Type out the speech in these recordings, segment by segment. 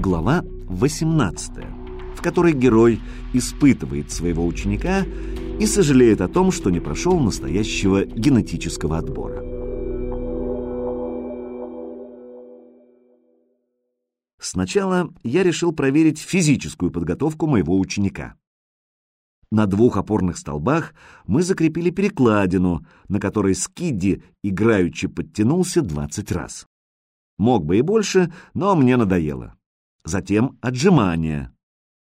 Глава 18, в которой герой испытывает своего ученика и сожалеет о том, что не прошел настоящего генетического отбора. Сначала я решил проверить физическую подготовку моего ученика. На двух опорных столбах мы закрепили перекладину, на которой Скидди играючи подтянулся 20 раз. Мог бы и больше, но мне надоело. Затем отжимания.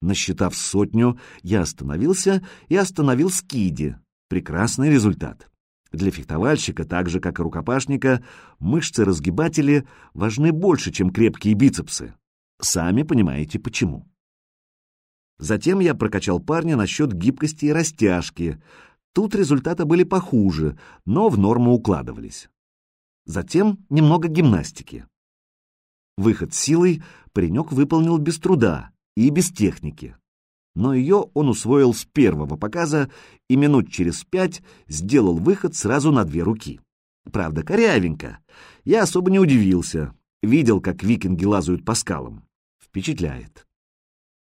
Насчитав сотню, я остановился и остановил Скиди. Прекрасный результат. Для фехтовальщика, так же как и рукопашника, мышцы-разгибатели важны больше, чем крепкие бицепсы. Сами понимаете почему. Затем я прокачал парня насчет гибкости и растяжки. Тут результаты были похуже, но в норму укладывались. Затем немного гимнастики. Выход силой паренек выполнил без труда и без техники. Но ее он усвоил с первого показа и минут через пять сделал выход сразу на две руки. Правда, корявенько. Я особо не удивился. Видел, как викинги лазают по скалам. Впечатляет.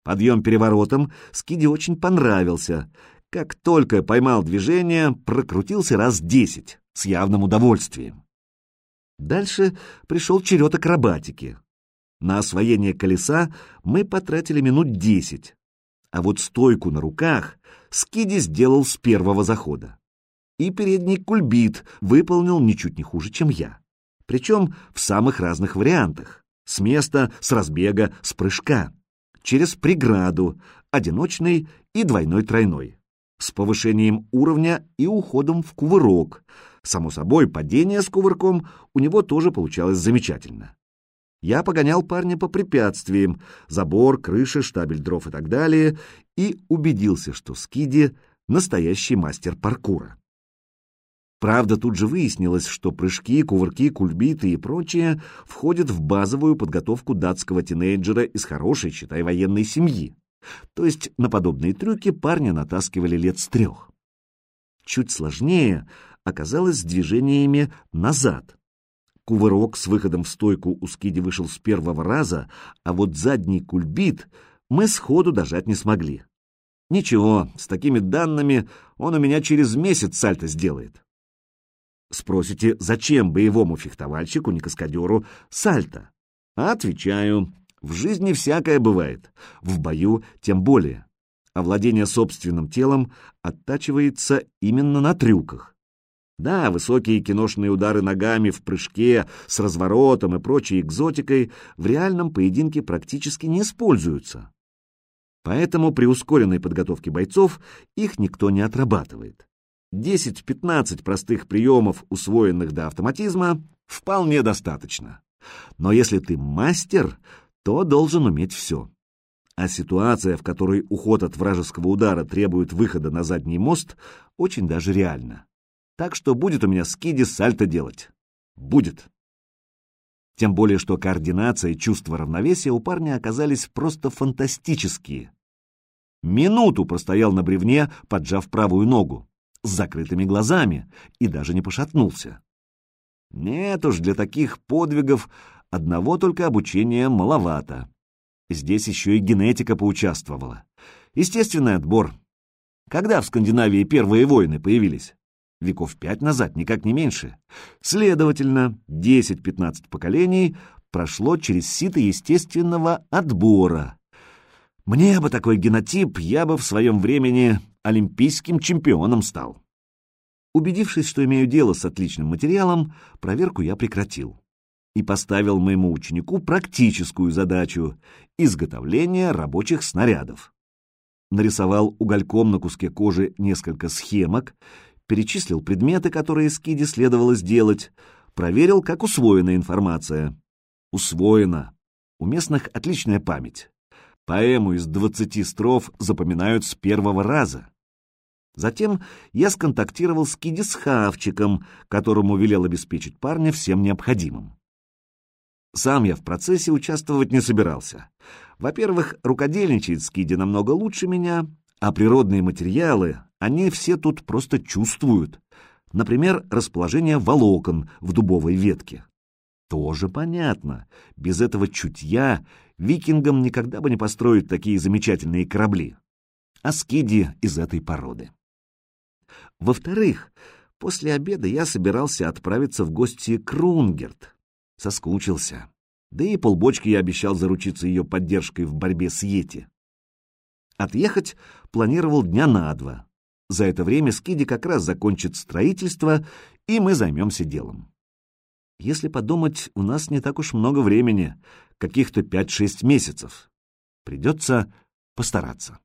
Подъем переворотом Скиди очень понравился. Как только поймал движение, прокрутился раз десять, с явным удовольствием. Дальше пришел черед акробатики. На освоение колеса мы потратили минут десять, а вот стойку на руках Скиди сделал с первого захода. И передний кульбит выполнил ничуть не хуже, чем я. Причем в самых разных вариантах. С места, с разбега, с прыжка через преграду, одиночный и двойной-тройной, с повышением уровня и уходом в кувырок. Само собой, падение с кувырком у него тоже получалось замечательно. Я погонял парня по препятствиям, забор, крыша, штабель дров и так далее, и убедился, что Скиди — настоящий мастер паркура. Правда, тут же выяснилось, что прыжки, кувырки, кульбиты и прочее входят в базовую подготовку датского тинейджера из хорошей, считай, военной семьи. То есть на подобные трюки парня натаскивали лет с трех. Чуть сложнее оказалось движениями назад. Кувырок с выходом в стойку у Скиди вышел с первого раза, а вот задний кульбит мы сходу дожать не смогли. Ничего, с такими данными он у меня через месяц сальто сделает. Спросите, зачем боевому фехтовальщику, не каскадеру, сальто? Отвечаю, в жизни всякое бывает, в бою тем более. Овладение собственным телом оттачивается именно на трюках. Да, высокие киношные удары ногами в прыжке с разворотом и прочей экзотикой в реальном поединке практически не используются. Поэтому при ускоренной подготовке бойцов их никто не отрабатывает. 10-15 простых приемов, усвоенных до автоматизма, вполне достаточно. Но если ты мастер, то должен уметь все. А ситуация, в которой уход от вражеского удара требует выхода на задний мост, очень даже реальна. Так что будет у меня скиди сальто делать. Будет. Тем более, что координация и чувство равновесия у парня оказались просто фантастические. Минуту простоял на бревне, поджав правую ногу с закрытыми глазами и даже не пошатнулся. Нет уж, для таких подвигов одного только обучения маловато. Здесь еще и генетика поучаствовала. Естественный отбор. Когда в Скандинавии первые войны появились? Веков пять назад, никак не меньше. Следовательно, 10-15 поколений прошло через сито естественного отбора. Мне бы такой генотип, я бы в своем времени олимпийским чемпионом стал. Убедившись, что имею дело с отличным материалом, проверку я прекратил и поставил моему ученику практическую задачу — изготовление рабочих снарядов. Нарисовал угольком на куске кожи несколько схемок, перечислил предметы, которые Скиди следовало сделать, проверил, как усвоена информация. Усвоена. У местных отличная память. Поэму из двадцати строф запоминают с первого раза. Затем я сконтактировал с Киди с Хавчиком, которому велел обеспечить парня всем необходимым. Сам я в процессе участвовать не собирался. Во-первых, рукодельничает Скиди намного лучше меня, а природные материалы они все тут просто чувствуют. Например, расположение волокон в дубовой ветке. Тоже понятно. Без этого чутья викингам никогда бы не построить такие замечательные корабли. А скиди из этой породы. Во-вторых, после обеда я собирался отправиться в гости к Рунгерт. Соскучился. Да и полбочки я обещал заручиться ее поддержкой в борьбе с Йети. Отъехать планировал дня на два. За это время Скиди как раз закончит строительство, и мы займемся делом. Если подумать, у нас не так уж много времени, каких-то пять-шесть месяцев. Придется постараться.